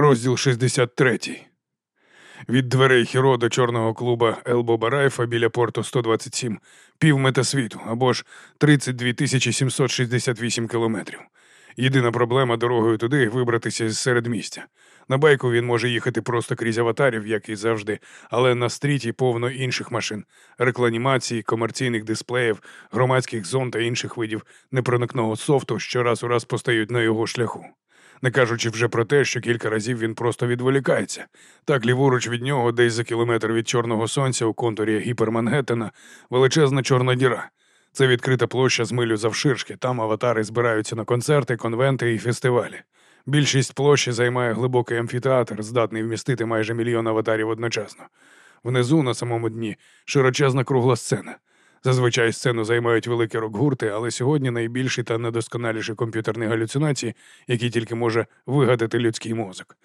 Розділ 63. Від дверей Хіро до чорного клуба Елбо Барайфа біля порту 127 пів метасвіту або ж 32 тисячі 768 кілометрів. Єдина проблема дорогою туди вибратися з середмістя. На байку він може їхати просто крізь аватарів, як і завжди, але на стріті повно інших машин, рекламації, комерційних дисплеїв, громадських зон та інших видів непроникного софту, що раз у раз постають на його шляху не кажучи вже про те, що кілька разів він просто відволікається. Так ліворуч від нього, десь за кілометр від чорного сонця у контурі гіпермангеттена, величезна чорна діра. Це відкрита площа з милю завширшки. Там аватари збираються на концерти, конвенти і фестивалі. Більшість площі займає глибокий амфітеатр, здатний вмістити майже мільйон аватарів одночасно. Внизу, на самому дні, широчезна кругла сцена. Зазвичай сцену займають великі рок-гурти, але сьогодні найбільші та недосконаліші комп'ютерні галюцинації, які тільки може вигадати людський мозок.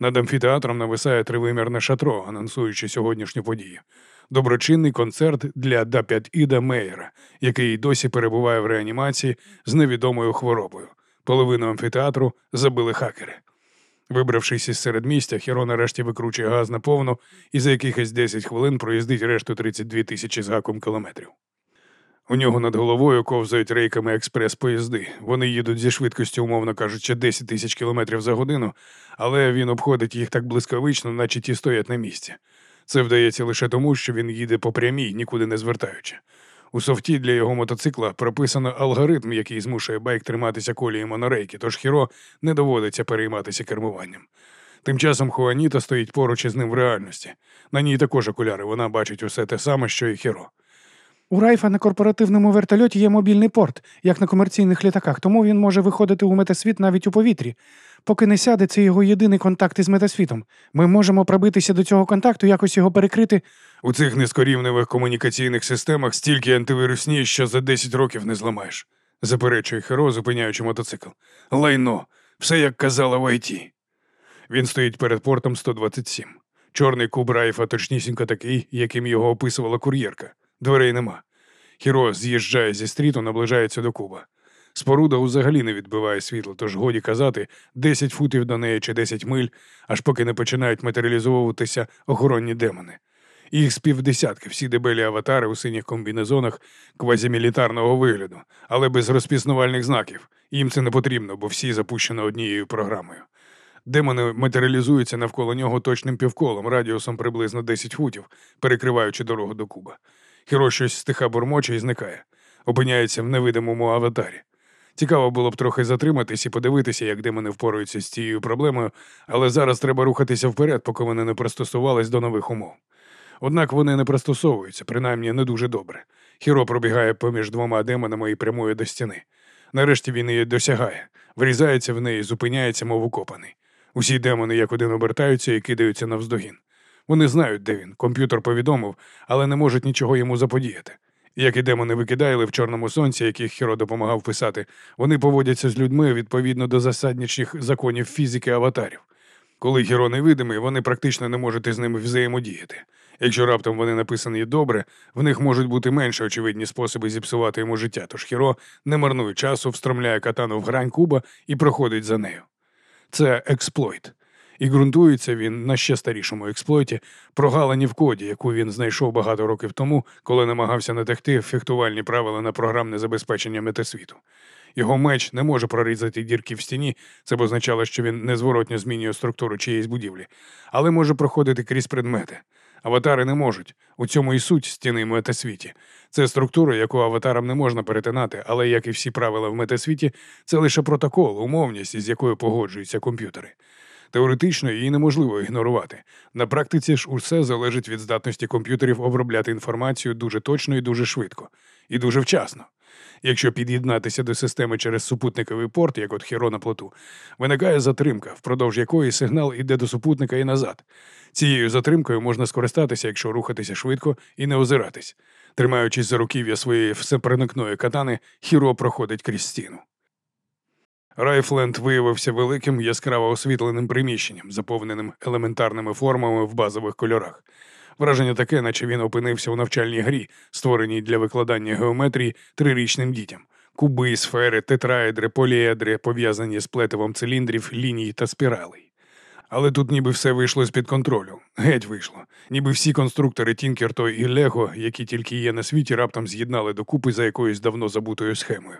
Над амфітеатром нависає тривимірне шатро, анонсуючи сьогоднішню подію. Доброчинний концерт для Дап'ят Іда Мейера, який досі перебуває в реанімації з невідомою хворобою. Половину амфітеатру забили хакери. Вибравшись із середмістя, Хіро нарешті викручує газ на повну і за якихось 10 хвилин проїздить решту 32 тисячі з гаком кілометрів. У нього над головою ковзають рейками експрес-поїзди. Вони їдуть зі швидкістю, умовно кажучи, 10 тисяч кілометрів за годину, але він обходить їх так блискавично, наче ті стоять на місці. Це вдається лише тому, що він їде по прямій, нікуди не звертаючи. У софті для його мотоцикла прописано алгоритм, який змушує байк триматися колії монорейки, тож хіро не доводиться перейматися кермуванням. Тим часом Хуаніта стоїть поруч із ним в реальності. На ній також окуляри, вона бачить усе те саме, що і хіро. У Райфа на корпоративному вертольоті є мобільний порт, як на комерційних літаках, тому він може виходити у метасвіт навіть у повітрі. Поки не сяде, це його єдиний контакт із метасвітом. Ми можемо пробитися до цього контакту, якось його перекрити. У цих низькорівневих комунікаційних системах стільки антивірусні, що за 10 років не зламаєш, заперечує Херо, зупиняючи мотоцикл. Лайно, все як казала в АйТі. Він стоїть перед портом 127. Чорний куб Райфа точнісінько такий, яким його описувала кур'єрка. Дверей нема. Хіро з'їжджає зі стріту, наближається до куба. Споруда взагалі не відбиває світло, тож годі казати 10 футів до неї чи 10 миль, аж поки не починають матеріалізовуватися охоронні демони. Їх з півдесятки, всі дебелі аватари у синіх комбінезонах квазімілітарного вигляду, але без розпізнавальних знаків. Їм це не потрібно, бо всі запущено однією програмою. Демони матеріалізуються навколо нього точним півколом, радіусом приблизно 10 футів, перекриваючи дорогу до куба. Хіро щось стиха бурмоче і зникає, опиняється в невидимому аватарі. Цікаво було б трохи затриматись і подивитися, як демони впораються з цією проблемою, але зараз треба рухатися вперед, поки вони не пристосувались до нових умов. Однак вони не пристосовуються, принаймні не дуже добре. Хіро пробігає поміж двома демонами і прямує до стіни. Нарешті він її досягає, врізається в неї, зупиняється, мов укопаний. Усі демони як один обертаються і кидаються навздогін. Вони знають, де він. Комп'ютер повідомив, але не можуть нічого йому заподіяти. Як і демони викидайли в чорному сонці, яких Хіро допомагав писати, вони поводяться з людьми відповідно до засадничих законів фізики аватарів. Коли Хіро невидимий, вони практично не можуть із ними взаємодіяти. Якщо раптом вони написані добре, в них можуть бути менш очевидні способи зіпсувати йому життя, тож Хіро не марнує часу, встромляє катану в грань куба і проходить за нею. Це експлойт. І ґрунтується він на ще старішому експлойті, прогалині в коді, яку він знайшов багато років тому, коли намагався натягти фехтувальні правила на програмне забезпечення метасвіту. Його меч не може прорізати дірки в стіні, це б означало, що він незворотньо змінює структуру чиєїсь будівлі, але може проходити крізь предмети. Аватари не можуть. У цьому і суть стіни в метасвіті. Це структура, яку аватарам не можна перетинати, але, як і всі правила в метасвіті, це лише протокол, умовність, з якою погоджуються комп'ютери. Теоретично її неможливо ігнорувати. На практиці ж усе залежить від здатності комп'ютерів обробляти інформацію дуже точно і дуже швидко, і дуже вчасно. Якщо під'єднатися до системи через супутниковий порт, як от Хіро на плоту, виникає затримка, впродовж якої сигнал іде до супутника і назад. Цією затримкою можна скористатися, якщо рухатися швидко і не озиратись. Тримаючись за руків'я своєї всепроникної катани, Хіро проходить крізь стіну. Райфленд виявився великим яскраво освітленим приміщенням, заповненим елементарними формами в базових кольорах. Враження таке, наче він опинився у навчальній грі, створеній для викладання геометрії трирічним дітям. Куби, сфери, тетраедри, поліедри, пов'язані з плетивом циліндрів, ліній та спіралей. Але тут ніби все вийшло з-під контролю. Геть вийшло. Ніби всі конструктори Тінкерто і Лего, які тільки є на світі, раптом з'єднали докупи за якоюсь давно забутою схемою.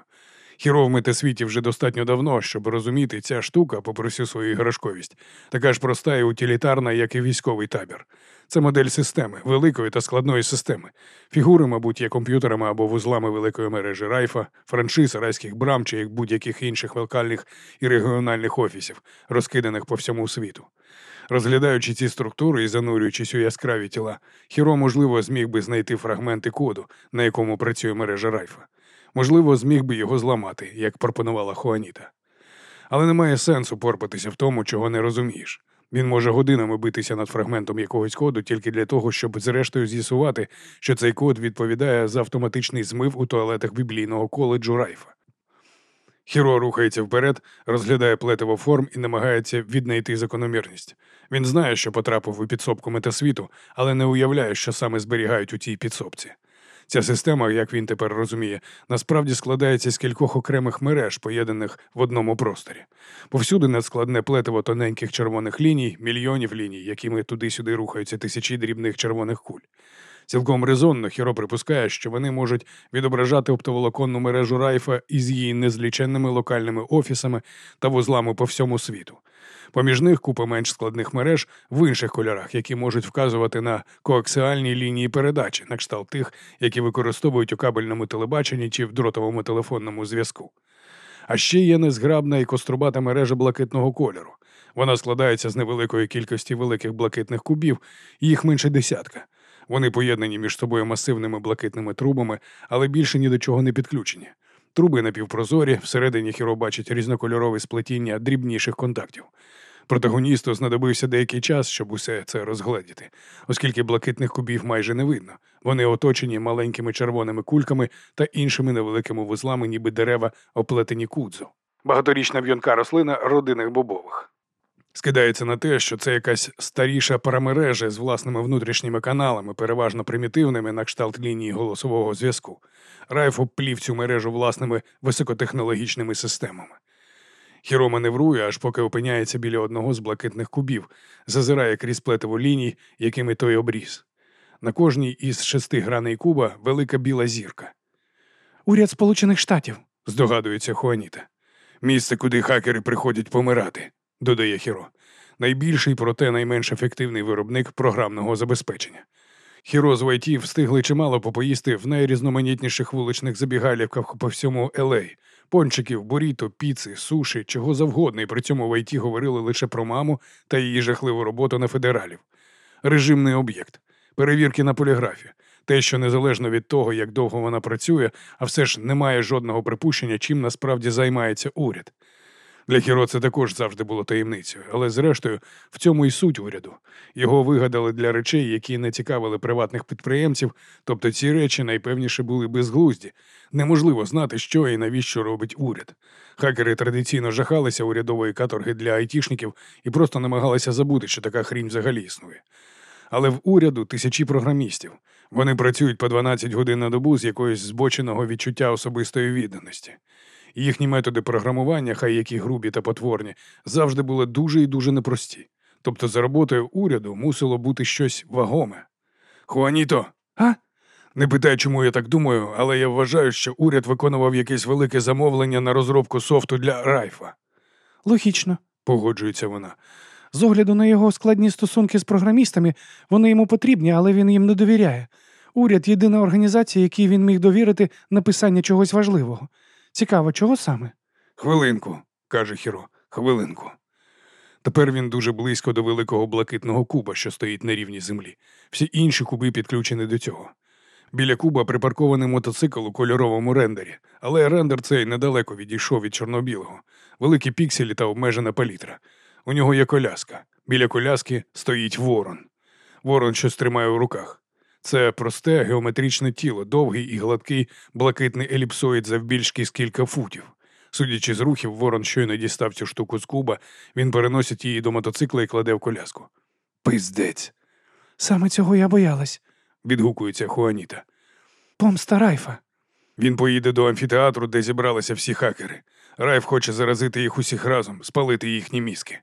Хіро в метасвіті вже достатньо давно, щоб розуміти, ця штука, попри всю свою іграшковість, така ж проста і утилітарна, як і військовий табір. Це модель системи, великої та складної системи. Фігури, мабуть, є комп'ютерами або вузлами великої мережі Райфа, франшиз, райських брам чи як будь-яких інших локальних і регіональних офісів, розкиданих по всьому світу. Розглядаючи ці структури і занурюючись у яскраві тіла, Хіро, можливо, зміг би знайти фрагменти коду, на якому працює мережа Райфа. Можливо, зміг би його зламати, як пропонувала Хуаніта. Але немає сенсу порпатися в тому, чого не розумієш. Він може годинами битися над фрагментом якогось коду тільки для того, щоб зрештою з'ясувати, що цей код відповідає за автоматичний змив у туалетах біблійного коледжу Райфа. Хіро рухається вперед, розглядає плетиво форм і намагається віднайти закономірність. Він знає, що потрапив у підсобку метасвіту, але не уявляє, що саме зберігають у тій підсобці. Ця система, як він тепер розуміє, насправді складається з кількох окремих мереж, поєднаних в одному просторі. Повсюди надскладне плетиво тоненьких червоних ліній, мільйонів ліній, якими туди-сюди рухаються тисячі дрібних червоних куль. Цілком резонно Хіро припускає, що вони можуть відображати оптоволоконну мережу Райфа із її незліченними локальними офісами та вузлами по всьому світу. Поміж них купа менш складних мереж в інших кольорах, які можуть вказувати на коаксіальні лінії передачі, на кшталт тих, які використовують у кабельному телебаченні чи в дротовому телефонному зв'язку. А ще є незграбна і кострубата мережа блакитного кольору. Вона складається з невеликої кількості великих блакитних кубів, їх менше десятка. Вони поєднані між собою масивними блакитними трубами, але більше ні до чого не підключені. Труби напівпрозорі, всередині хіро бачить різнокольорове сплетіння дрібніших контактів. Протагоністу знадобився деякий час, щоб усе це розгледіти, оскільки блакитних кубів майже не видно. Вони оточені маленькими червоними кульками та іншими невеликими вузлами, ніби дерева, оплетені кудзу. Багаторічна в'юнка рослина родинних бобових. Скидається на те, що це якась старіша парамережа з власними внутрішніми каналами, переважно примітивними на кшталт лінії голосового зв'язку. Райф обплів цю мережу власними високотехнологічними системами. Хіро маневрує, аж поки опиняється біля одного з блакитних кубів, зазирає крізь плетиво ліній, якими той обріз. На кожній із шести граней куба велика біла зірка. Уряд Сполучених Штатів. Здогадується Хуаніта. Місце, куди хакери приходять помирати, додає Хіро. Найбільший, проте найменш ефективний виробник програмного забезпечення. Хіро з Вайті встигли чимало попоїсти в найрізноманітніших вуличних забігалівках по всьому Елей. Пончиків, буріто, піци, суші, чого завгодно, і при цьому в ІТ говорили лише про маму та її жахливу роботу на федералів. Режимний об'єкт, перевірки на поліграфі, те, що незалежно від того, як довго вона працює, а все ж немає жодного припущення, чим насправді займається уряд. Для Хіро це також завжди було таємницею, але зрештою в цьому і суть уряду. Його вигадали для речей, які не цікавили приватних підприємців, тобто ці речі найпевніше були безглузді. Неможливо знати, що і навіщо робить уряд. Хакери традиційно жахалися урядової каторги для айтішників і просто намагалися забути, що така хрінь взагалі існує. Але в уряду тисячі програмістів. Вони працюють по 12 годин на добу з якоїсь збоченого відчуття особистої відданості. Їхні методи програмування, хай які грубі та потворні, завжди були дуже і дуже непрості. Тобто за роботою уряду мусило бути щось вагоме. Хуаніто, А? не питай, чому я так думаю, але я вважаю, що уряд виконував якесь велике замовлення на розробку софту для Райфа, Логічно. погоджується вона. З огляду на його складні стосунки з програмістами, вони йому потрібні, але він їм не довіряє. Уряд єдина організація, якій він міг довірити написання чогось важливого. Цікаво, чого саме? Хвилинку, каже Хіро, хвилинку. Тепер він дуже близько до великого блакитного куба, що стоїть на рівні землі. Всі інші куби підключені до цього. Біля куба припаркований мотоцикл у кольоровому рендері, але рендер цей недалеко відійшов від чорно-білого, великі пікселі та обмежена палітра. У нього є коляска. Біля коляски стоїть ворон. Ворон щось тримає в руках. Це просте геометричне тіло, довгий і гладкий блакитний еліпсоїд завбільшки з кілька футів. Судячи з рухів, ворон щойно дістав цю штуку з куба, він переносить її до мотоцикла і кладе в коляску. Пиздець. Саме цього я боялась. відгукується Хуаніта. Помста Райфа. Він поїде до амфітеатру, де зібралися всі хакери. Райф хоче заразити їх усіх разом, спалити їхні мізки.